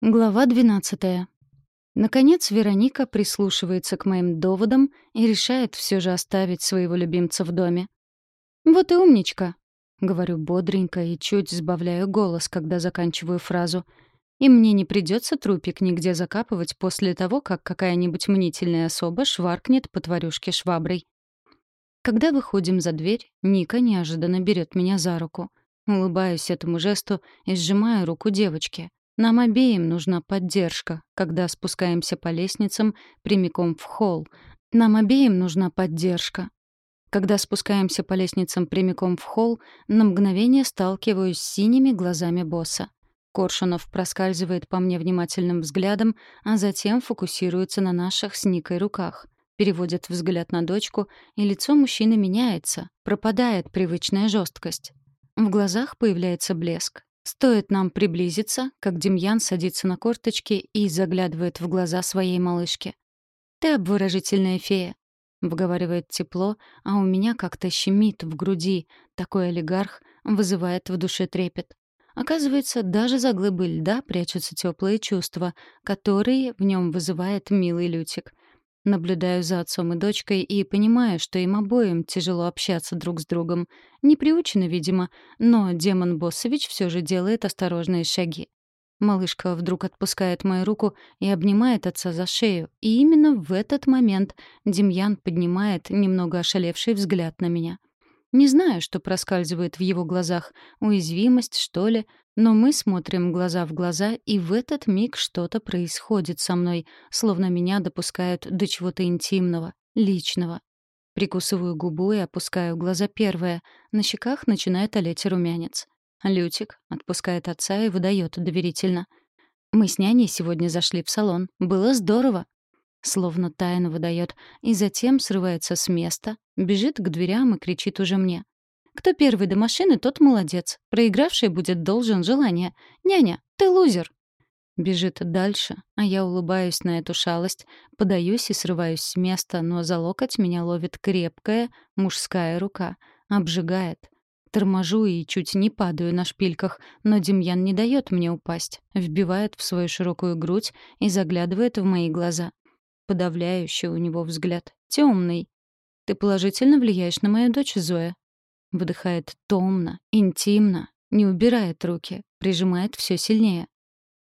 Глава 12. Наконец Вероника прислушивается к моим доводам и решает все же оставить своего любимца в доме. «Вот и умничка», — говорю бодренько и чуть сбавляю голос, когда заканчиваю фразу. «И мне не придется трупик нигде закапывать после того, как какая-нибудь мнительная особа шваркнет по тварюшке шваброй». Когда выходим за дверь, Ника неожиданно берет меня за руку. Улыбаюсь этому жесту и сжимаю руку девочки — нам обеим нужна поддержка, когда спускаемся по лестницам прямиком в холл. Нам обеим нужна поддержка. Когда спускаемся по лестницам прямиком в холл, на мгновение сталкиваюсь с синими глазами босса. Коршунов проскальзывает по мне внимательным взглядом, а затем фокусируется на наших с Никой руках. Переводит взгляд на дочку, и лицо мужчины меняется, пропадает привычная жесткость. В глазах появляется блеск. Стоит нам приблизиться, как Демьян садится на корточки и заглядывает в глаза своей малышки. «Ты обворожительная фея», — вговаривает тепло, а у меня как-то щемит в груди. Такой олигарх вызывает в душе трепет. Оказывается, даже за глыбы льда прячутся теплые чувства, которые в нем вызывает милый Лютик. Наблюдаю за отцом и дочкой и понимаю, что им обоим тяжело общаться друг с другом. Не приучено, видимо, но демон Боссович все же делает осторожные шаги. Малышка вдруг отпускает мою руку и обнимает отца за шею, и именно в этот момент Демьян поднимает немного ошалевший взгляд на меня. Не знаю, что проскальзывает в его глазах, уязвимость, что ли, но мы смотрим глаза в глаза, и в этот миг что-то происходит со мной, словно меня допускают до чего-то интимного, личного. Прикусываю губу и опускаю глаза первое. На щеках начинает олеть румянец. Лютик отпускает отца и выдает доверительно. «Мы с няней сегодня зашли в салон. Было здорово». Словно тайну выдает, и затем срывается с места, бежит к дверям и кричит уже мне. «Кто первый до машины, тот молодец. Проигравший будет должен желание. Няня, ты лузер!» Бежит дальше, а я улыбаюсь на эту шалость, подаюсь и срываюсь с места, но за локоть меня ловит крепкая мужская рука, обжигает. Торможу и чуть не падаю на шпильках, но Демьян не дает мне упасть, вбивает в свою широкую грудь и заглядывает в мои глаза. Подавляющий у него взгляд. Темный. «Ты положительно влияешь на мою дочь, Зоя». Выдыхает томно, интимно, не убирает руки, прижимает все сильнее.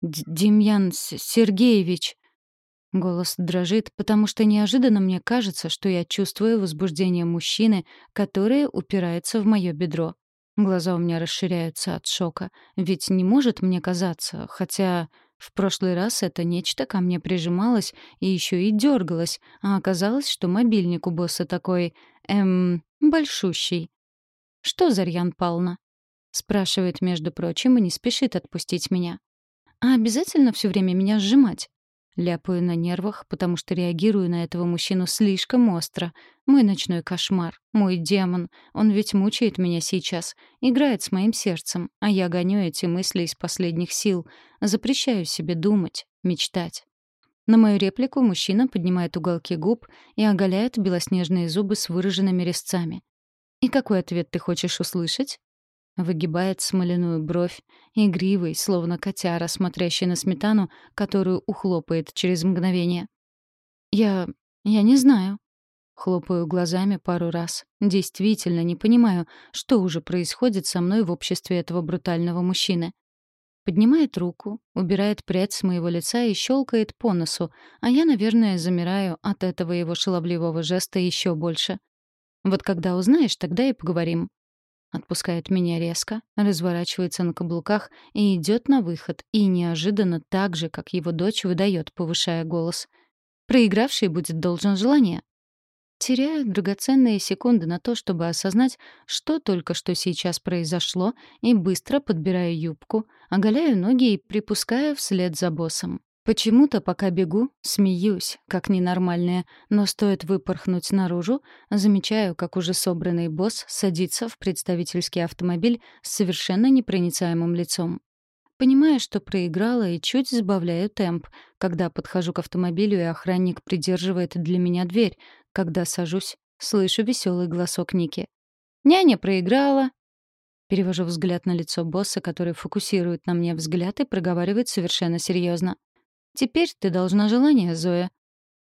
«Демьян Сергеевич!» Голос дрожит, потому что неожиданно мне кажется, что я чувствую возбуждение мужчины, которое упирается в мое бедро. Глаза у меня расширяются от шока, ведь не может мне казаться, хотя в прошлый раз это нечто ко мне прижималось и еще и дергалось, а оказалось, что мобильник у босса такой, эм, большущий. «Что, Зарьян Павловна?» — спрашивает, между прочим, и не спешит отпустить меня. «А обязательно все время меня сжимать?» Ляпаю на нервах, потому что реагирую на этого мужчину слишком остро. Мой ночной кошмар, мой демон, он ведь мучает меня сейчас, играет с моим сердцем, а я гоню эти мысли из последних сил, запрещаю себе думать, мечтать. На мою реплику мужчина поднимает уголки губ и оголяет белоснежные зубы с выраженными резцами. «И какой ответ ты хочешь услышать?» Выгибает смоляную бровь, игривый, словно котяра, смотрящий на сметану, которую ухлопает через мгновение. «Я... я не знаю». Хлопаю глазами пару раз. Действительно не понимаю, что уже происходит со мной в обществе этого брутального мужчины. Поднимает руку, убирает прядь с моего лица и щелкает по носу, а я, наверное, замираю от этого его шаловливого жеста еще больше. Вот когда узнаешь, тогда и поговорим. Отпускает меня резко, разворачивается на каблуках и идет на выход, и неожиданно так же, как его дочь, выдает, повышая голос. Проигравший будет должен желание. Теряю драгоценные секунды на то, чтобы осознать, что только что сейчас произошло, и быстро подбираю юбку, оголяю ноги и припускаю вслед за боссом. Почему-то, пока бегу, смеюсь, как ненормальная, но стоит выпорхнуть наружу, замечаю, как уже собранный босс садится в представительский автомобиль с совершенно непроницаемым лицом. Понимаю, что проиграла и чуть сбавляю темп, когда подхожу к автомобилю, и охранник придерживает для меня дверь. Когда сажусь, слышу веселый голосок Ники. «Няня проиграла!» Перевожу взгляд на лицо босса, который фокусирует на мне взгляд и проговаривает совершенно серьезно. «Теперь ты должна желание, Зоя».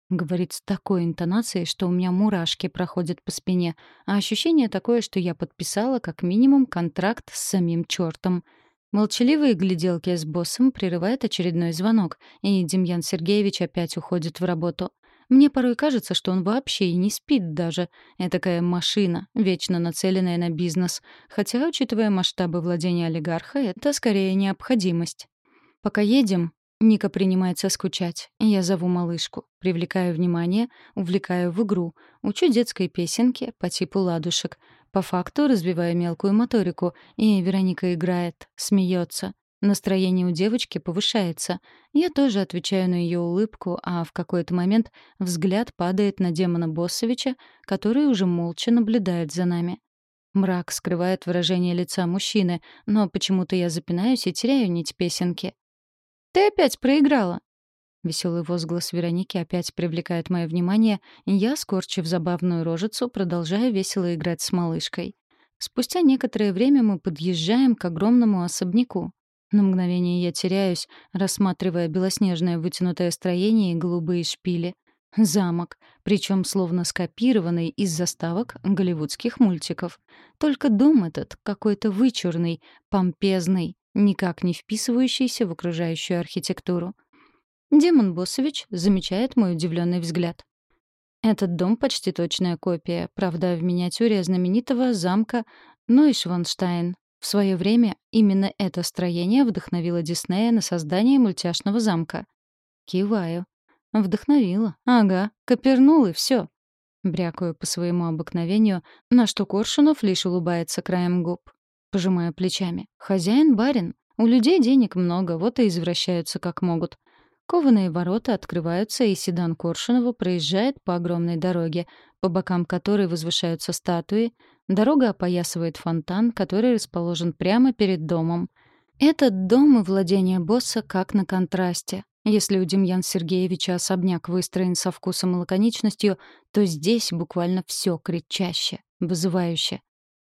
Говорит с такой интонацией, что у меня мурашки проходят по спине, а ощущение такое, что я подписала как минимум контракт с самим чертом. Молчаливые гляделки с боссом прерывает очередной звонок, и Демьян Сергеевич опять уходит в работу. Мне порой кажется, что он вообще и не спит даже. Такая машина, вечно нацеленная на бизнес. Хотя, учитывая масштабы владения олигарха, это скорее необходимость. Пока едем, Ника принимается скучать. Я зову малышку, привлекаю внимание, увлекаю в игру, учу детской песенке по типу ладушек. По факту развиваю мелкую моторику, и Вероника играет, смеется. Настроение у девочки повышается. Я тоже отвечаю на ее улыбку, а в какой-то момент взгляд падает на демона Боссовича, который уже молча наблюдает за нами. Мрак скрывает выражение лица мужчины, но почему-то я запинаюсь и теряю нить песенки. «Ты опять проиграла!» Веселый возглас Вероники опять привлекает мое внимание, и я, скорчив забавную рожицу, продолжаю весело играть с малышкой. Спустя некоторое время мы подъезжаем к огромному особняку. На мгновение я теряюсь, рассматривая белоснежное вытянутое строение и голубые шпили. Замок, причем словно скопированный из заставок голливудских мультиков. Только дом этот какой-то вычурный, помпезный, никак не вписывающийся в окружающую архитектуру. Демон Босович замечает мой удивленный взгляд. Этот дом почти точная копия, правда, в миниатюре знаменитого замка Нойшванштайн, в свое время именно это строение вдохновило Диснея на создание мультяшного замка. Киваю. Вдохновило. Ага, копернул и все. Брякаю по своему обыкновению, на что Коршунов лишь улыбается краем губ. Пожимаю плечами. Хозяин барин. У людей денег много, вот и извращаются как могут. Кованые ворота открываются, и седан Коршунова проезжает по огромной дороге, по бокам которой возвышаются статуи. Дорога опоясывает фонтан, который расположен прямо перед домом. Этот дом и владение босса как на контрасте. Если у Демьяна Сергеевича особняк выстроен со вкусом и лаконичностью, то здесь буквально все кричаще, вызывающе.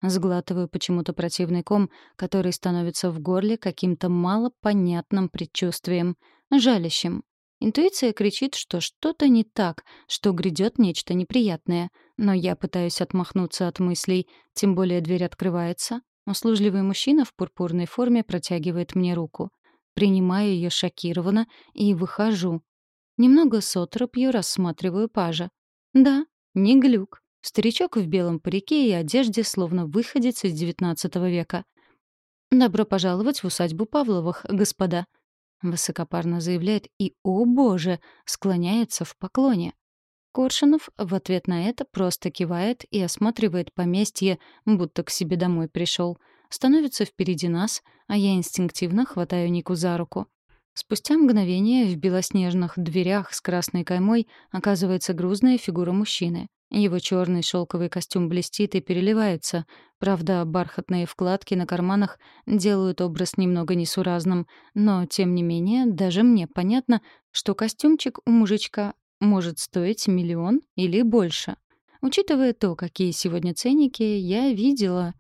Сглатываю почему-то противный ком, который становится в горле каким-то малопонятным предчувствием, жалящим. Интуиция кричит, что что-то не так, что грядет нечто неприятное. Но я пытаюсь отмахнуться от мыслей, тем более дверь открывается. Услужливый мужчина в пурпурной форме протягивает мне руку. Принимаю ее шокированно и выхожу. Немного с отропью рассматриваю пажа. Да, не глюк. Старичок в белом парике и одежде, словно выходец из XIX века. «Добро пожаловать в усадьбу Павловых, господа», — высокопарно заявляет и, о боже, склоняется в поклоне. Коршунов в ответ на это просто кивает и осматривает поместье, будто к себе домой пришел. Становится впереди нас, а я инстинктивно хватаю Нику за руку. Спустя мгновение в белоснежных дверях с красной каймой оказывается грузная фигура мужчины. Его черный шелковый костюм блестит и переливается. Правда, бархатные вкладки на карманах делают образ немного несуразным. Но, тем не менее, даже мне понятно, что костюмчик у мужичка может стоить миллион или больше. Учитывая то, какие сегодня ценники, я видела...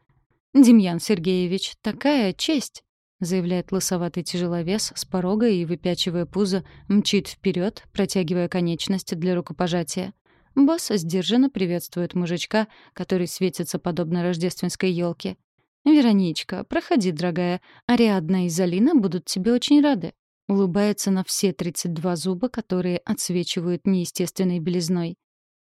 «Демьян Сергеевич, такая честь!» заявляет лысоватый тяжеловес с порога и, выпячивая пузо, мчит вперед, протягивая конечность для рукопожатия. Босс сдержанно приветствует мужичка, который светится подобно рождественской елке. «Вероничка, проходи, дорогая. Ариадна и Залина будут тебе очень рады». Улыбается на все 32 зуба, которые отсвечивают неестественной белизной.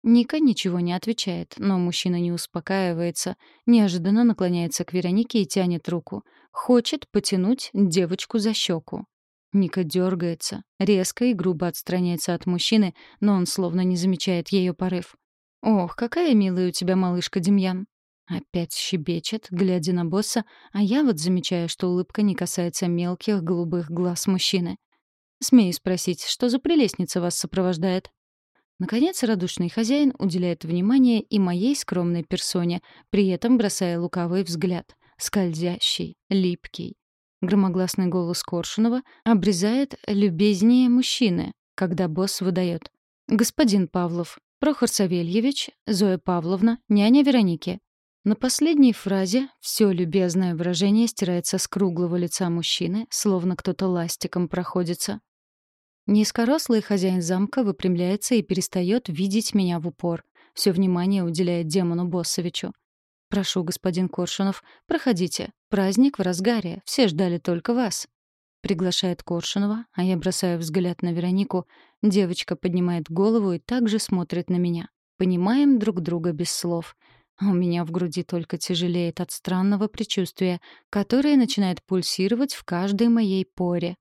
Ника ничего не отвечает, но мужчина не успокаивается, неожиданно наклоняется к Веронике и тянет руку. Хочет потянуть девочку за щеку. Ника дергается, резко и грубо отстраняется от мужчины, но он словно не замечает ее порыв. «Ох, какая милая у тебя малышка, Демьян!» Опять щебечет, глядя на босса, а я вот замечаю, что улыбка не касается мелких голубых глаз мужчины. Смею спросить, что за прелестница вас сопровождает? Наконец, радушный хозяин уделяет внимание и моей скромной персоне, при этом бросая лукавый взгляд. Скользящий, липкий, Громогласный голос Коршунова обрезает любезнее мужчины, когда босс выдает. «Господин Павлов, Прохор Савельевич, Зоя Павловна, няня Вероники». На последней фразе все любезное выражение стирается с круглого лица мужчины, словно кто-то ластиком проходится. Низкорослый хозяин замка выпрямляется и перестает видеть меня в упор. Все внимание уделяет демону Боссовичу. «Прошу, господин Коршунов, проходите. Праздник в разгаре. Все ждали только вас». Приглашает Коршунова, а я бросаю взгляд на Веронику. Девочка поднимает голову и также смотрит на меня. Понимаем друг друга без слов. А у меня в груди только тяжелеет от странного предчувствия, которое начинает пульсировать в каждой моей поре.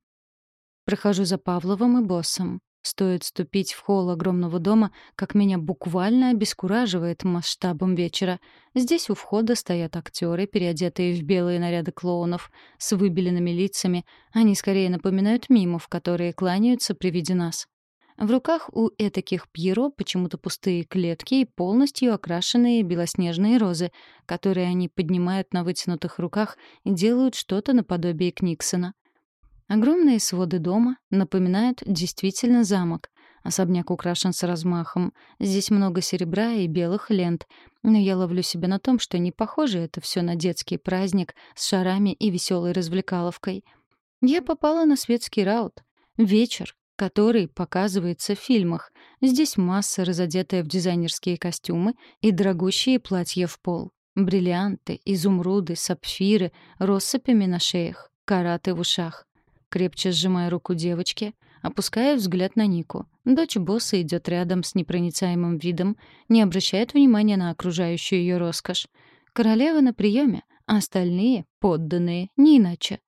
Прохожу за Павловым и боссом. Стоит ступить в холл огромного дома, как меня буквально обескураживает масштабом вечера. Здесь у входа стоят актеры, переодетые в белые наряды клоунов, с выбеленными лицами. Они скорее напоминают мимов, которые кланяются при виде нас. В руках у этаких пьеро почему-то пустые клетки и полностью окрашенные белоснежные розы, которые они поднимают на вытянутых руках и делают что-то наподобие Книксона. Огромные своды дома напоминают действительно замок. Особняк украшен с размахом. Здесь много серебра и белых лент. Но я ловлю себя на том, что не похоже это все на детский праздник с шарами и веселой развлекаловкой. Я попала на светский раут. Вечер, который показывается в фильмах. Здесь масса, разодетая в дизайнерские костюмы и дорогущие платья в пол. Бриллианты, изумруды, сапфиры, россыпями на шеях, караты в ушах крепче сжимая руку девочки, опуская взгляд на Нику. Дочь босса идет рядом с непроницаемым видом, не обращает внимания на окружающую ее роскошь. Королева на приеме, а остальные — подданные, не иначе.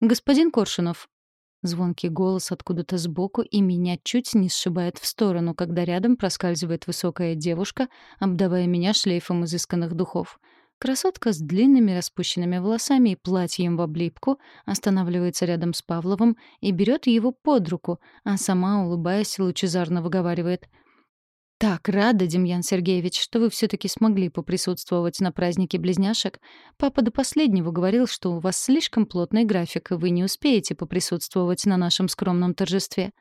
«Господин Коршунов». Звонкий голос откуда-то сбоку, и меня чуть не сшибает в сторону, когда рядом проскальзывает высокая девушка, обдавая меня шлейфом изысканных духов — Красотка с длинными распущенными волосами и платьем в облипку останавливается рядом с Павловым и берет его под руку, а сама, улыбаясь, лучезарно выговаривает. «Так рада, Демьян Сергеевич, что вы все-таки смогли поприсутствовать на празднике близняшек. Папа до последнего говорил, что у вас слишком плотный график, и вы не успеете поприсутствовать на нашем скромном торжестве».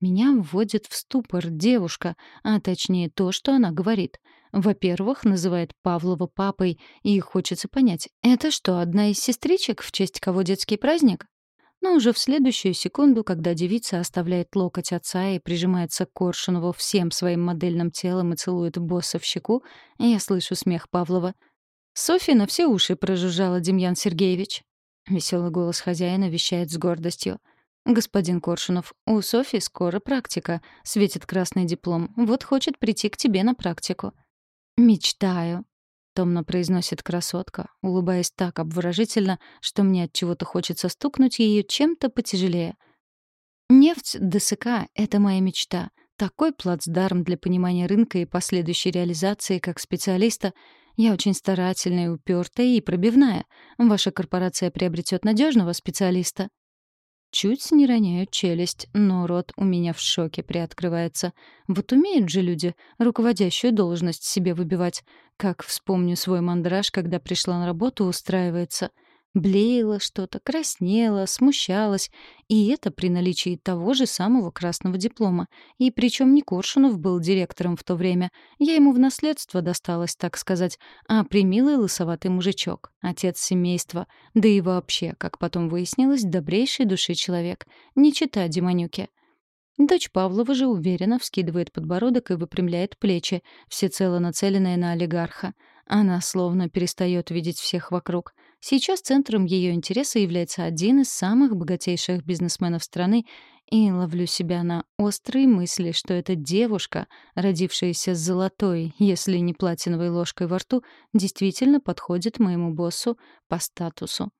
Меня вводит в ступор девушка, а точнее то, что она говорит. Во-первых, называет Павлова папой, и хочется понять, это что, одна из сестричек, в честь кого детский праздник? Но уже в следующую секунду, когда девица оставляет локоть отца и прижимается к Коршунову всем своим модельным телом и целует босса в щеку, я слышу смех Павлова. «Софья на все уши прожужжала Демьян Сергеевич». Веселый голос хозяина вещает с гордостью. «Господин Коршунов, у Софьи скоро практика. Светит красный диплом. Вот хочет прийти к тебе на практику». «Мечтаю», — томно произносит красотка, улыбаясь так обворожительно, что мне от чего-то хочется стукнуть ее чем-то потяжелее. «Нефть ДСК — это моя мечта. Такой плацдарм для понимания рынка и последующей реализации как специалиста. Я очень старательная, упертая и пробивная. Ваша корпорация приобретет надежного специалиста». Чуть не роняю челюсть, но рот у меня в шоке приоткрывается. Вот умеют же люди руководящую должность себе выбивать. Как вспомню свой мандраж, когда пришла на работу устраивается — Блеяла что-то, краснела, смущалась. И это при наличии того же самого красного диплома. И причем не Коршунов был директором в то время. Я ему в наследство досталась, так сказать. А примилый лысоватый мужичок, отец семейства. Да и вообще, как потом выяснилось, добрейшей души человек. Не чита Демонюке. Дочь Павлова же уверенно вскидывает подбородок и выпрямляет плечи, всецело нацеленная на олигарха. Она словно перестает видеть всех вокруг. Сейчас центром ее интереса является один из самых богатейших бизнесменов страны, и ловлю себя на острые мысли, что эта девушка, родившаяся с золотой, если не платиновой ложкой во рту, действительно подходит моему боссу по статусу.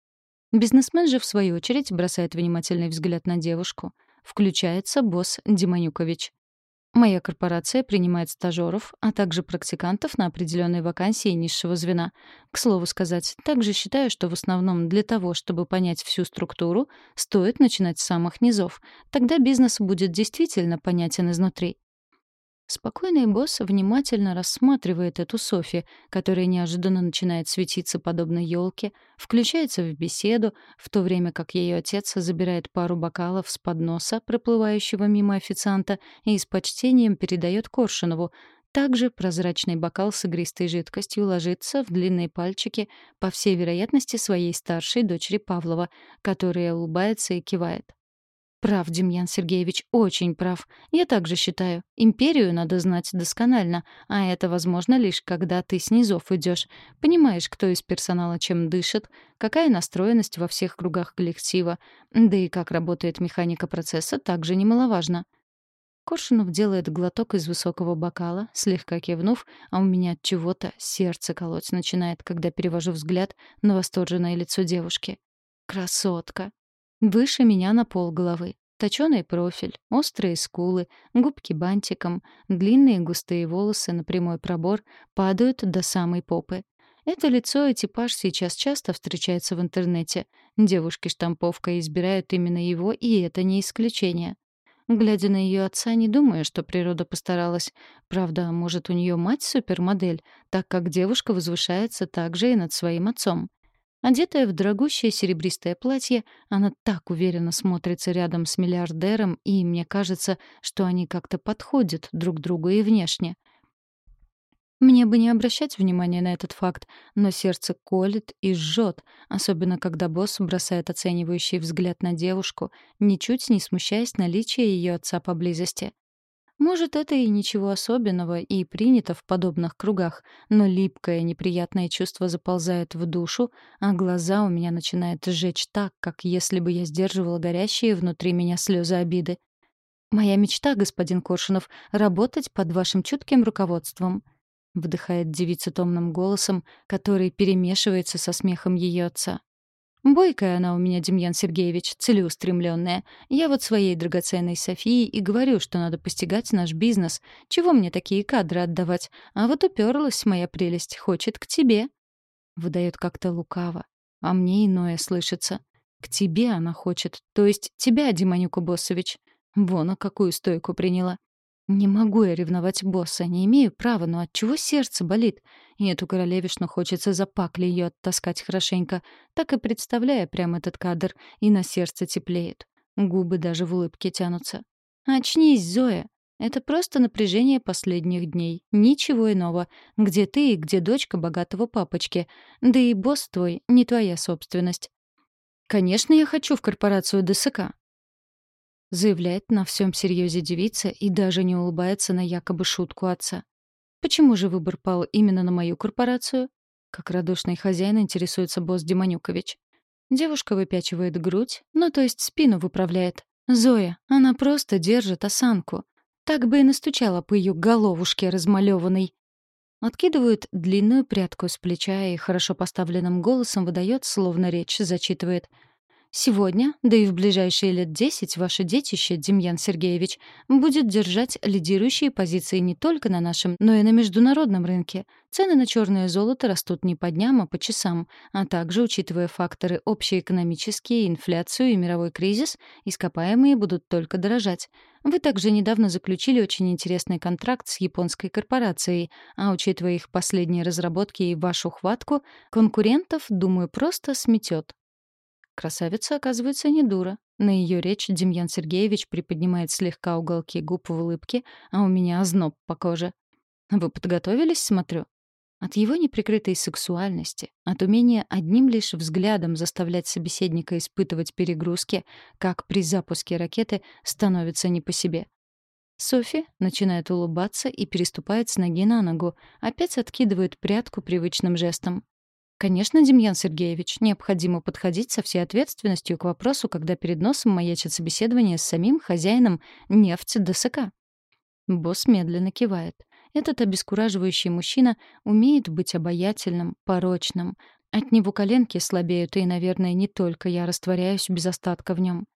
Бизнесмен же, в свою очередь, бросает внимательный взгляд на девушку. Включается босс Демонюкович. Моя корпорация принимает стажеров, а также практикантов на определенные вакансии низшего звена. К слову сказать, также считаю, что в основном для того, чтобы понять всю структуру, стоит начинать с самых низов. Тогда бизнес будет действительно понятен изнутри. Спокойный босс внимательно рассматривает эту Софи, которая неожиданно начинает светиться подобно елке, включается в беседу, в то время как ее отец забирает пару бокалов с подноса, проплывающего мимо официанта, и с почтением передает Коршунову. Также прозрачный бокал с игристой жидкостью ложится в длинные пальчики, по всей вероятности, своей старшей дочери Павлова, которая улыбается и кивает. Прав, Демьян Сергеевич, очень прав. Я также считаю. Империю надо знать досконально, а это возможно лишь когда ты с идешь. Понимаешь, кто из персонала чем дышит, какая настроенность во всех кругах коллектива, да и как работает механика процесса, также немаловажно. Коршунов делает глоток из высокого бокала, слегка кивнув, а у меня от чего-то сердце колоть начинает, когда перевожу взгляд на восторженное лицо девушки. Красотка. Выше меня на пол головы. Точёный профиль, острые скулы, губки бантиком, длинные густые волосы на прямой пробор падают до самой попы. Это лицо и типаж сейчас часто встречается в интернете. Девушки-штамповка избирают именно его, и это не исключение. Глядя на ее отца, не думаю, что природа постаралась. Правда, может, у нее мать супермодель, так как девушка возвышается также и над своим отцом. Одетая в дорогущее серебристое платье, она так уверенно смотрится рядом с миллиардером, и мне кажется, что они как-то подходят друг другу и внешне. Мне бы не обращать внимания на этот факт, но сердце колет и жжет, особенно когда босс бросает оценивающий взгляд на девушку, ничуть не смущаясь наличия ее отца поблизости. Может, это и ничего особенного и принято в подобных кругах, но липкое неприятное чувство заползает в душу, а глаза у меня начинают сжечь так, как если бы я сдерживала горящие внутри меня слезы обиды. «Моя мечта, господин Коршунов, работать под вашим чутким руководством», — вдыхает девица томным голосом, который перемешивается со смехом ее отца. Бойкая она у меня, Демьян Сергеевич, целеустремленная. Я вот своей драгоценной Софии и говорю, что надо постигать наш бизнес. Чего мне такие кадры отдавать? А вот уперлась моя прелесть, хочет к тебе. Выдает как-то лукаво. А мне иное слышится. К тебе она хочет, то есть тебя, Диманюк Боссович. Вон, а какую стойку приняла. Не могу я ревновать босса, не имею права, но от чего сердце болит? И эту королевишну хочется за пакли ее оттаскать хорошенько. Так и представляя прямо этот кадр, и на сердце теплеет. Губы даже в улыбке тянутся. «Очнись, Зоя!» Это просто напряжение последних дней. Ничего иного. Где ты и где дочка богатого папочки. Да и босс твой не твоя собственность. Конечно, я хочу в корпорацию ДСК заявляет на всем серьезе девица и даже не улыбается на якобы шутку отца. Почему же выбор пал именно на мою корпорацию? Как радушный хозяин интересуется босс Демонюкович. Девушка выпячивает грудь, ну то есть спину выправляет. Зоя, она просто держит осанку. Так бы и настучала по ее головушке размалеванной. Откидывает длинную прядку с плеча и хорошо поставленным голосом выдает, словно речь зачитывает — Сегодня, да и в ближайшие лет десять, ваше детище, Демьян Сергеевич, будет держать лидирующие позиции не только на нашем, но и на международном рынке. Цены на черное золото растут не по дням, а по часам, а также, учитывая факторы общеэкономические, инфляцию и мировой кризис, ископаемые будут только дорожать. Вы также недавно заключили очень интересный контракт с японской корпорацией, а учитывая их последние разработки и вашу хватку, конкурентов, думаю, просто сметет. Красавица, оказывается, не дура. На ее речь Демьян Сергеевич приподнимает слегка уголки губ в улыбке, а у меня озноб по коже. «Вы подготовились, смотрю?» От его неприкрытой сексуальности, от умения одним лишь взглядом заставлять собеседника испытывать перегрузки, как при запуске ракеты, становится не по себе. Софи начинает улыбаться и переступает с ноги на ногу, опять откидывает прядку привычным жестом. Конечно, Демьян Сергеевич, необходимо подходить со всей ответственностью к вопросу, когда перед носом маячит собеседование с самим хозяином нефти ДСК. Босс медленно кивает. Этот обескураживающий мужчина умеет быть обаятельным, порочным. От него коленки слабеют, и, наверное, не только я растворяюсь без остатка в нем.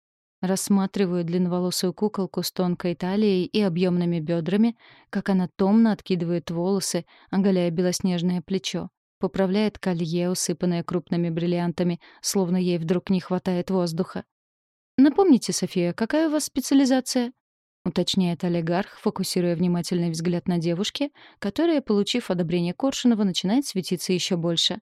Рассматриваю длинноволосую куколку с тонкой талией и объемными бедрами, как она томно откидывает волосы, оголяя белоснежное плечо поправляет колье, усыпанное крупными бриллиантами, словно ей вдруг не хватает воздуха. «Напомните, София, какая у вас специализация?» — уточняет олигарх, фокусируя внимательный взгляд на девушке, которая, получив одобрение Коршунова, начинает светиться еще больше.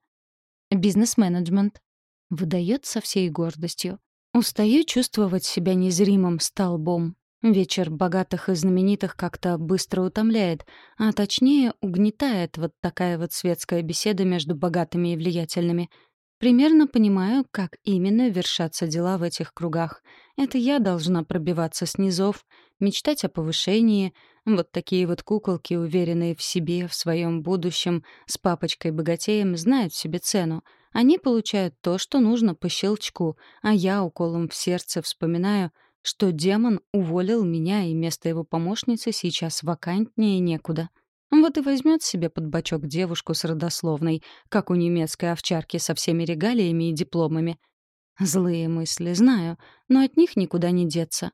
«Бизнес-менеджмент», — выдает со всей гордостью. Устаю чувствовать себя незримым столбом. Вечер богатых и знаменитых как-то быстро утомляет, а точнее угнетает вот такая вот светская беседа между богатыми и влиятельными. Примерно понимаю, как именно вершатся дела в этих кругах. Это я должна пробиваться с низов, мечтать о повышении. Вот такие вот куколки, уверенные в себе, в своем будущем, с папочкой-богатеем, знают себе цену. Они получают то, что нужно по щелчку, а я уколом в сердце вспоминаю — что демон уволил меня, и место его помощницы сейчас вакантнее некуда. Вот и возьмет себе под бочок девушку с родословной, как у немецкой овчарки со всеми регалиями и дипломами. Злые мысли, знаю, но от них никуда не деться.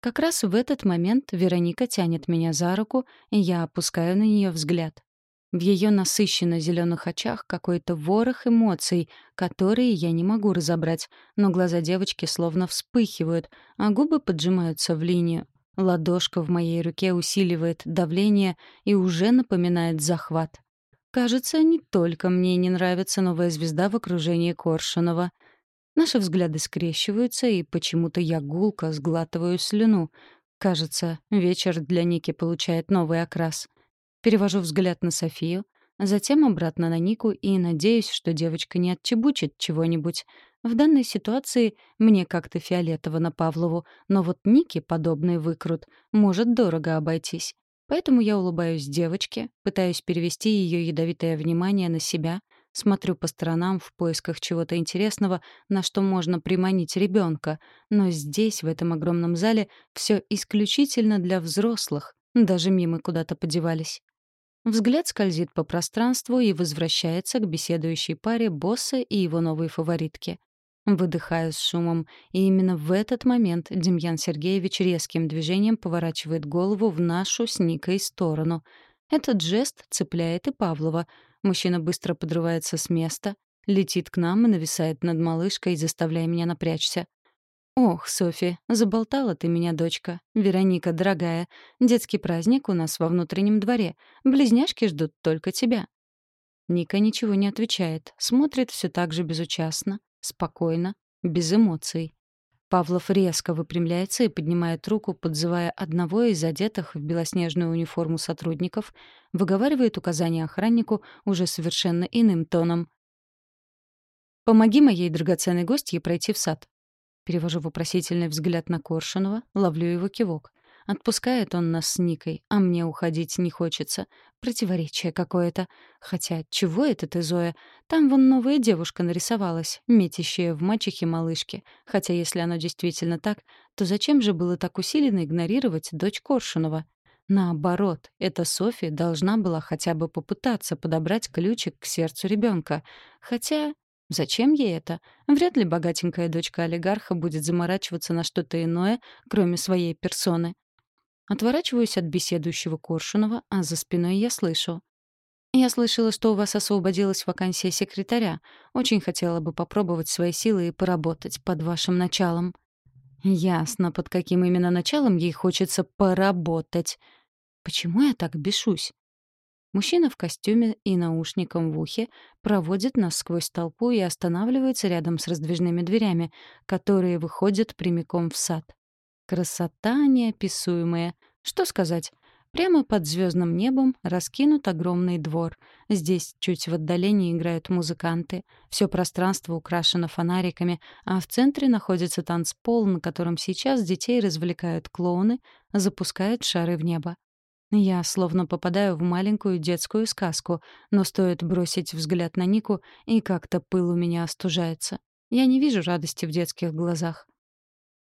Как раз в этот момент Вероника тянет меня за руку, и я опускаю на нее взгляд. В ее насыщенно зеленых очах какой-то ворох эмоций, которые я не могу разобрать, но глаза девочки словно вспыхивают, а губы поджимаются в линию. Ладошка в моей руке усиливает давление и уже напоминает захват. Кажется, не только мне не нравится новая звезда в окружении Коршунова. Наши взгляды скрещиваются, и почему-то я гулко сглатываю слюну. Кажется, вечер для Ники получает новый окрас — Перевожу взгляд на Софию, затем обратно на Нику и надеюсь, что девочка не отчебучит чего-нибудь. В данной ситуации мне как-то фиолетово на Павлову, но вот Нике подобный выкрут может дорого обойтись. Поэтому я улыбаюсь девочке, пытаюсь перевести ее ядовитое внимание на себя, смотрю по сторонам в поисках чего-то интересного, на что можно приманить ребенка. Но здесь, в этом огромном зале, все исключительно для взрослых. Даже мимы куда-то подевались. Взгляд скользит по пространству и возвращается к беседующей паре босса и его новой фаворитки. Выдыхаю с шумом, и именно в этот момент Демьян Сергеевич резким движением поворачивает голову в нашу с Никой сторону. Этот жест цепляет и Павлова. Мужчина быстро подрывается с места, летит к нам и нависает над малышкой, заставляя меня напрячься. «Ох, Софи, заболтала ты меня, дочка. Вероника, дорогая, детский праздник у нас во внутреннем дворе. Близняшки ждут только тебя». Ника ничего не отвечает, смотрит все так же безучастно, спокойно, без эмоций. Павлов резко выпрямляется и поднимает руку, подзывая одного из одетых в белоснежную униформу сотрудников, выговаривает указание охраннику уже совершенно иным тоном. «Помоги моей драгоценной гостье пройти в сад. Перевожу вопросительный взгляд на Коршунова, ловлю его кивок. Отпускает он нас с Никой, а мне уходить не хочется. Противоречие какое-то. Хотя, чего это ты, Зоя? Там вон новая девушка нарисовалась, метящая в мачехе малышки. Хотя, если оно действительно так, то зачем же было так усиленно игнорировать дочь Коршунова? Наоборот, эта Софья должна была хотя бы попытаться подобрать ключик к сердцу ребенка. Хотя Зачем ей это? Вряд ли богатенькая дочка олигарха будет заморачиваться на что-то иное, кроме своей персоны. Отворачиваюсь от беседующего Коршунова, а за спиной я слышу. «Я слышала, что у вас освободилась вакансия секретаря. Очень хотела бы попробовать свои силы и поработать под вашим началом». Ясно, под каким именно началом ей хочется поработать. Почему я так бешусь? Мужчина в костюме и наушником в ухе проводит нас сквозь толпу и останавливается рядом с раздвижными дверями, которые выходят прямиком в сад. Красота неописуемая. Что сказать? Прямо под звездным небом раскинут огромный двор. Здесь чуть в отдалении играют музыканты. Все пространство украшено фонариками, а в центре находится танцпол, на котором сейчас детей развлекают клоуны, запускают шары в небо. Я словно попадаю в маленькую детскую сказку, но стоит бросить взгляд на Нику, и как-то пыл у меня остужается. Я не вижу радости в детских глазах.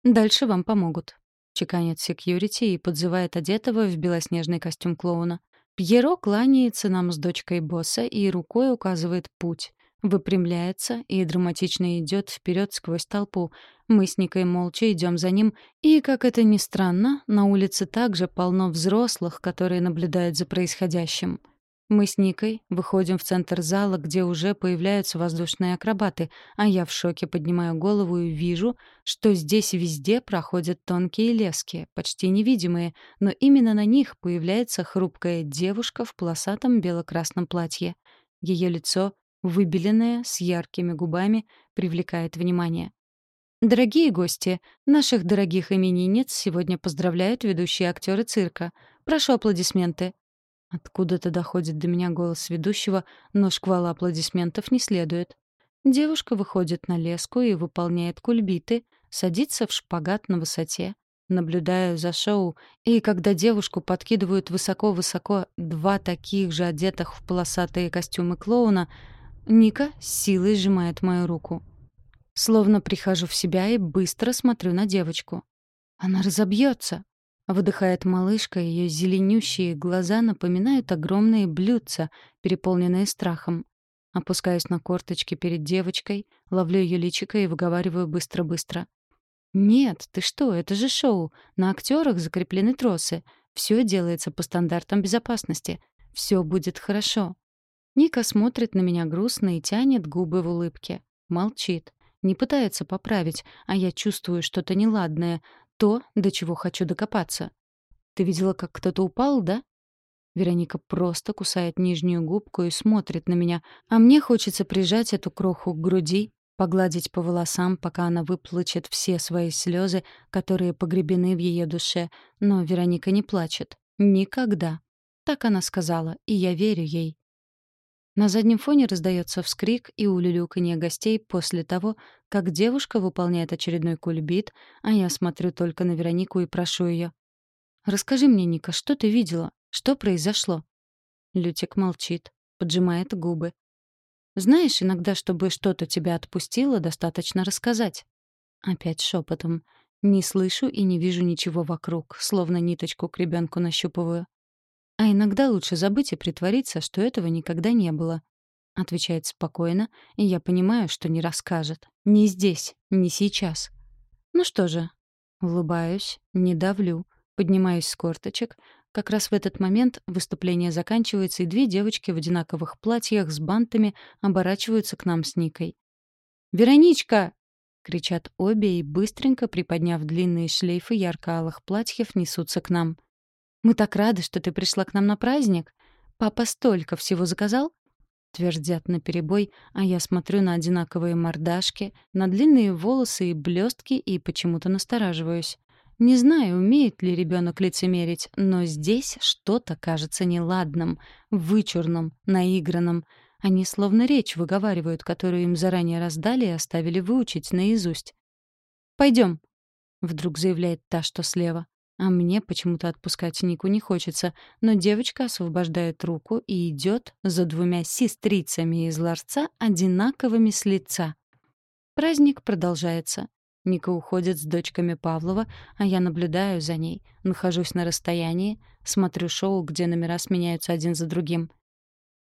«Дальше вам помогут», — чеканит секьюрити и подзывает одетого в белоснежный костюм клоуна. Пьеро кланяется нам с дочкой босса и рукой указывает путь выпрямляется и драматично идет вперед сквозь толпу. Мы с Никой молча идем за ним, и, как это ни странно, на улице также полно взрослых, которые наблюдают за происходящим. Мы с Никой выходим в центр зала, где уже появляются воздушные акробаты, а я в шоке поднимаю голову и вижу, что здесь везде проходят тонкие лески, почти невидимые, но именно на них появляется хрупкая девушка в полосатом бело-красном платье. Ее лицо выбеленная, с яркими губами, привлекает внимание. Дорогие гости, наших дорогих именинниц сегодня поздравляют ведущие актеры цирка. Прошу аплодисменты. Откуда-то доходит до меня голос ведущего, но шквала аплодисментов не следует. Девушка выходит на леску и выполняет кульбиты, садится в шпагат на высоте. Наблюдаю за шоу, и когда девушку подкидывают высоко-высоко два таких же одетых в полосатые костюмы клоуна, Ника силой сжимает мою руку. Словно прихожу в себя и быстро смотрю на девочку. Она разобьется. Выдыхает малышка, ее зеленющие глаза напоминают огромные блюдца, переполненные страхом. Опускаюсь на корточки перед девочкой, ловлю ее личико и выговариваю быстро-быстро. «Нет, ты что, это же шоу. На актерах закреплены тросы. Все делается по стандартам безопасности. Все будет хорошо». Ника смотрит на меня грустно и тянет губы в улыбке. Молчит. Не пытается поправить, а я чувствую что-то неладное. То, до чего хочу докопаться. «Ты видела, как кто-то упал, да?» Вероника просто кусает нижнюю губку и смотрит на меня, а мне хочется прижать эту кроху к груди, погладить по волосам, пока она выплачет все свои слезы, которые погребены в ее душе. Но Вероника не плачет. Никогда. Так она сказала, и я верю ей. На заднем фоне раздается вскрик и улюлюканье гостей после того, как девушка выполняет очередной кульбит, а я смотрю только на Веронику и прошу ее. «Расскажи мне, Ника, что ты видела? Что произошло?» Лютик молчит, поджимает губы. «Знаешь, иногда, чтобы что-то тебя отпустило, достаточно рассказать». Опять шепотом. Не слышу и не вижу ничего вокруг, словно ниточку к ребенку нащупываю. А иногда лучше забыть и притвориться, что этого никогда не было. Отвечает спокойно, и я понимаю, что не расскажет. Ни здесь, ни сейчас. Ну что же, улыбаюсь, не давлю, поднимаюсь с корточек, как раз в этот момент выступление заканчивается, и две девочки в одинаковых платьях с бантами оборачиваются к нам с Никой. «Вероничка!» — кричат обе и, быстренько приподняв длинные шлейфы ярко-алых платьев, несутся к нам. «Мы так рады, что ты пришла к нам на праздник. Папа столько всего заказал?» Твердят наперебой, а я смотрю на одинаковые мордашки, на длинные волосы и блестки и почему-то настораживаюсь. Не знаю, умеет ли ребенок лицемерить, но здесь что-то кажется неладным, вычурным, наигранным. Они словно речь выговаривают, которую им заранее раздали и оставили выучить наизусть. «Пойдем», — вдруг заявляет та, что слева. А мне почему-то отпускать Нику не хочется, но девочка освобождает руку и идет за двумя сестрицами из ларца, одинаковыми с лица. Праздник продолжается. Ника уходит с дочками Павлова, а я наблюдаю за ней, нахожусь на расстоянии, смотрю шоу, где номера сменяются один за другим.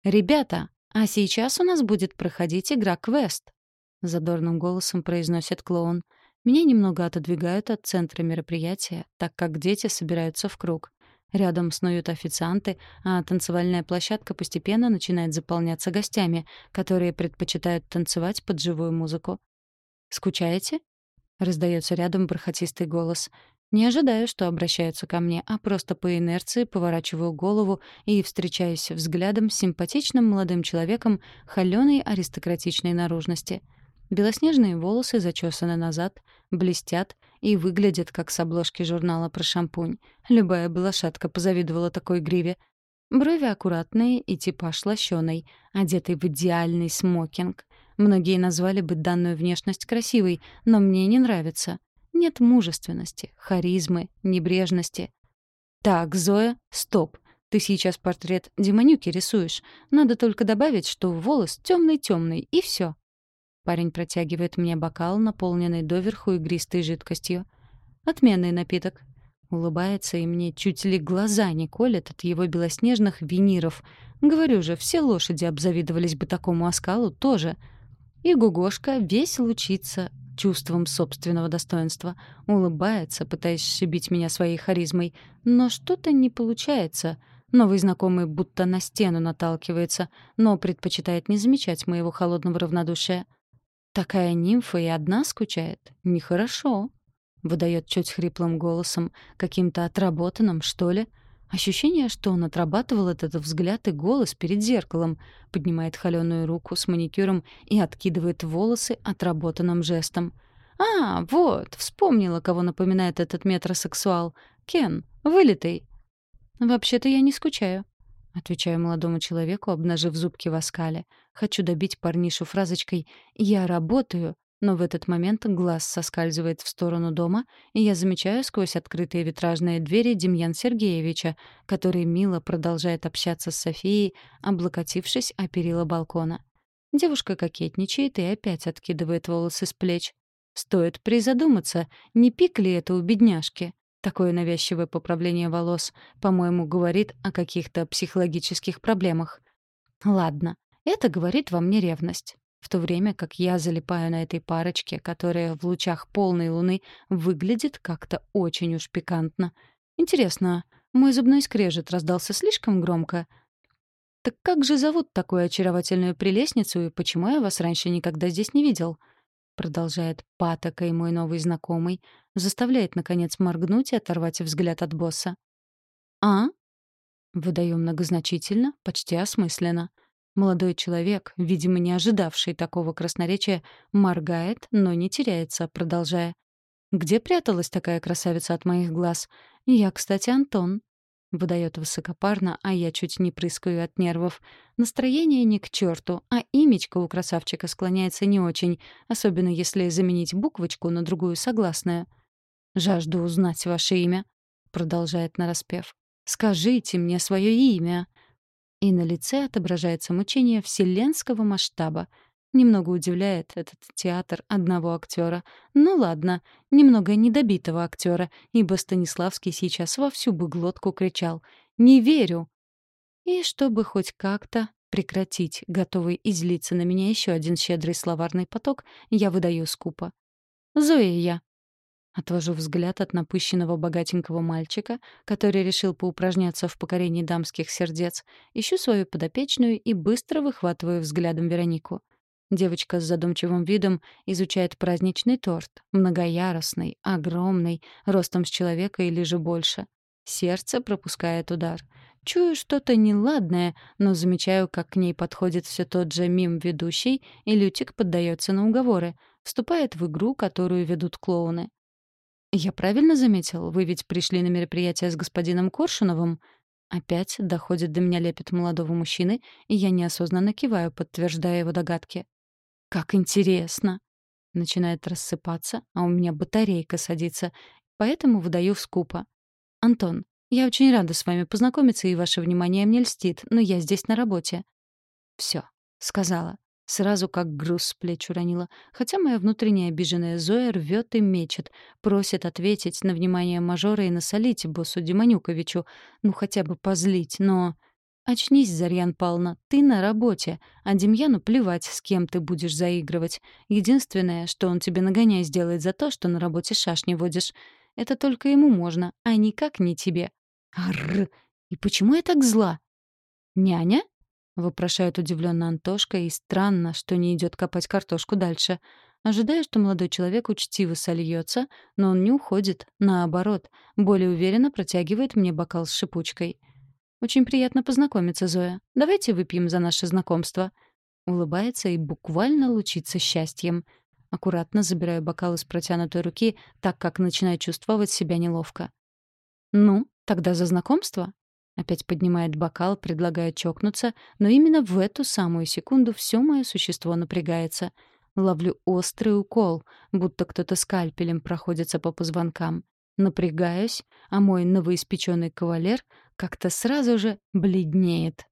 «Ребята, а сейчас у нас будет проходить игра «Квест», — задорным голосом произносит клоун. Меня немного отодвигают от центра мероприятия, так как дети собираются в круг. Рядом снуют официанты, а танцевальная площадка постепенно начинает заполняться гостями, которые предпочитают танцевать под живую музыку. «Скучаете?» — раздается рядом бархатистый голос. Не ожидаю, что обращаются ко мне, а просто по инерции поворачиваю голову и встречаюсь взглядом с симпатичным молодым человеком холёной аристократичной наружности. Белоснежные волосы зачесаны назад, блестят и выглядят как с обложки журнала про шампунь. Любая белошатка позавидовала такой гриве. Брови аккуратные и типаж лощеный, одетый в идеальный смокинг. Многие назвали бы данную внешность красивой, но мне не нравится. Нет мужественности, харизмы, небрежности. Так, Зоя, стоп. Ты сейчас портрет Демонюки рисуешь. Надо только добавить, что волос темный-темный, и все. Парень протягивает мне бокал, наполненный доверху игристой жидкостью. Отменный напиток. Улыбается, и мне чуть ли глаза не колят от его белоснежных виниров. Говорю же, все лошади обзавидовались бы такому оскалу тоже — и Гугошка весь лучится чувством собственного достоинства, улыбается, пытаясь сшибить меня своей харизмой, но что-то не получается. Новый знакомый будто на стену наталкивается, но предпочитает не замечать моего холодного равнодушия. Такая нимфа и одна скучает. Нехорошо. Выдает чуть хриплым голосом, каким-то отработанным, что ли. — Ощущение, что он отрабатывал этот взгляд и голос перед зеркалом, поднимает холеную руку с маникюром и откидывает волосы отработанным жестом. «А, вот, вспомнила, кого напоминает этот метросексуал. Кен, вылитый». «Вообще-то я не скучаю», — отвечаю молодому человеку, обнажив зубки в оскале. Хочу добить парнишу фразочкой «Я работаю», но в этот момент глаз соскальзывает в сторону дома, и я замечаю сквозь открытые витражные двери Демьян Сергеевича, который мило продолжает общаться с Софией, облокотившись о перила балкона. Девушка кокетничает и опять откидывает волосы с плеч. Стоит призадуматься, не пик ли это у бедняжки? Такое навязчивое поправление волос, по-моему, говорит о каких-то психологических проблемах. Ладно, это говорит во мне ревность в то время как я залипаю на этой парочке, которая в лучах полной луны выглядит как-то очень уж пикантно. Интересно, мой зубной скрежет раздался слишком громко? Так как же зовут такую очаровательную прелестницу и почему я вас раньше никогда здесь не видел? Продолжает патокой мой новый знакомый, заставляет, наконец, моргнуть и оторвать взгляд от босса. «А?» Выдаю многозначительно, почти осмысленно — Молодой человек, видимо, не ожидавший такого красноречия, моргает, но не теряется, продолжая. «Где пряталась такая красавица от моих глаз? Я, кстати, Антон». Выдает высокопарно, а я чуть не прыскаю от нервов. Настроение не к черту, а имечко у красавчика склоняется не очень, особенно если заменить буквочку на другую согласную. «Жажду узнать ваше имя», — продолжает нараспев. «Скажите мне свое имя» и на лице отображается мучение вселенского масштаба. Немного удивляет этот театр одного актера. Ну ладно, немного недобитого актера, ибо Станиславский сейчас во всю бы глотку кричал «Не верю!». И чтобы хоть как-то прекратить, готовый излиться на меня еще один щедрый словарный поток, я выдаю скупо. «Зоя я». Отвожу взгляд от напыщенного богатенького мальчика, который решил поупражняться в покорении дамских сердец, ищу свою подопечную и быстро выхватываю взглядом Веронику. Девочка с задумчивым видом изучает праздничный торт, многоярусный, огромный, ростом с человека или же больше. Сердце пропускает удар. Чую что-то неладное, но замечаю, как к ней подходит все тот же мим-ведущий, и Лютик поддается на уговоры, вступает в игру, которую ведут клоуны. «Я правильно заметил? Вы ведь пришли на мероприятие с господином Коршуновым?» Опять доходит до меня лепет молодого мужчины, и я неосознанно киваю, подтверждая его догадки. «Как интересно!» Начинает рассыпаться, а у меня батарейка садится, поэтому выдаю скупо. «Антон, я очень рада с вами познакомиться, и ваше внимание мне льстит, но я здесь на работе». «Всё», — сказала. Сразу как груз с плеч уронила. Хотя моя внутренняя обиженная Зоя рвет и мечет, просит ответить на внимание мажора и насолить боссу Демонюковичу, ну хотя бы позлить, но... «Очнись, Зарьян Павловна, ты на работе, а Демьяну плевать, с кем ты будешь заигрывать. Единственное, что он тебе нагоняй сделает за то, что на работе шашни водишь. Это только ему можно, а никак не тебе». Арр! И почему я так зла? «Няня?» — вопрошает удивленно Антошка, и странно, что не идет копать картошку дальше. Ожидая, что молодой человек учтиво сольется, но он не уходит, наоборот, более уверенно протягивает мне бокал с шипучкой. «Очень приятно познакомиться, Зоя. Давайте выпьем за наше знакомство». Улыбается и буквально лучится счастьем. Аккуратно забираю бокал из протянутой руки, так как начинаю чувствовать себя неловко. «Ну, тогда за знакомство?» Опять поднимает бокал, предлагая чокнуться, но именно в эту самую секунду все мое существо напрягается. Ловлю острый укол, будто кто-то скальпелем проходится по позвонкам. Напрягаюсь, а мой новоиспеченный кавалер как-то сразу же бледнеет.